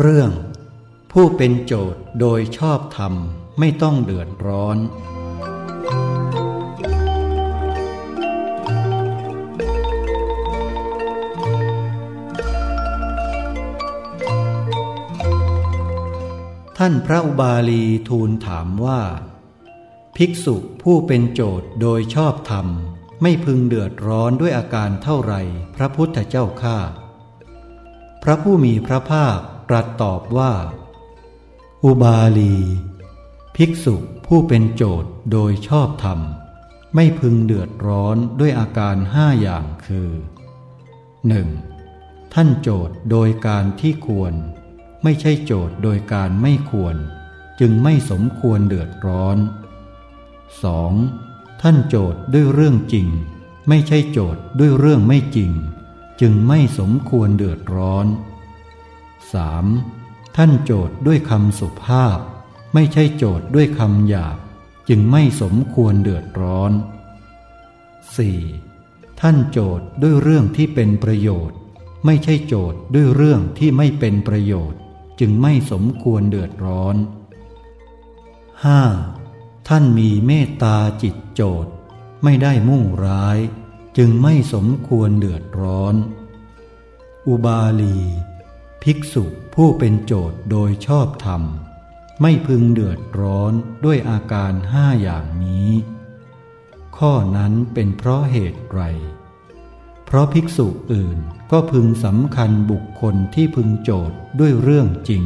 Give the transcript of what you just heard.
เรื่อง ผู้เป็นโจทย์โดยชอบธรรมไม่ต้องเดือดร้อน ท่านพระอุบาลีทูลถามว่า ภิกษุผู้เป็นโจทย์โดยชอบธรรม ไม่พึงเดือดร้อนด้วยอาการเท่าไรพระพุทธเจ้าข้าพระผู้มีพระภาค ตรัสตอบว่า อุบาลี ภิกษุผู้เป็นโจทย์โดยชอบธรรม ไม่พึงเดือดร้อนด้วยอาการห้าอย่างคือ 1. ท่านโจทย์โดยการที่ควร ไม่ใช่โจทย์โดยการไม่ควร จึงไม่สมควรเดือดร้อน 2. ท่านโจทย์ด้วยเรื่องจริง ไม่ใช่โจทย์ด้วยเรื่องไม่จริง จึงไม่สมควรเดือดร้อน 3. ท่านโจทย์ด้วยคำสุภาพ ไม่ใช่โจทย์ด้วยคำหยาบ จึงไม่สมควรเดือดร้อน 4. ท่านโจทย์ด้วยเรื่องที่เป็นประโยชน์ ไม่ใช่โจทย์ด้วยเรื่องที่ไม่เป็นประโยชน์ จึงไม่สมควรเดือดร้อน 5. ท่านมีเมตตาจิตโจทย์ ไม่ได้มุ่งร้าย จึงไม่สมควรเดือดร้อน อุบาลี ภิกษุผู้เป็นโจทย์โดยชอบธรรม ไม่พึงเดือดร้อนด้วยอาการห้าอย่างนี้ ข้อนั้นเป็นเพราะเหตุไร เพราะภิกษุอื่นก็พึงสำคัญบุคคลที่พึงโจทย์ด้วยเรื่องจริง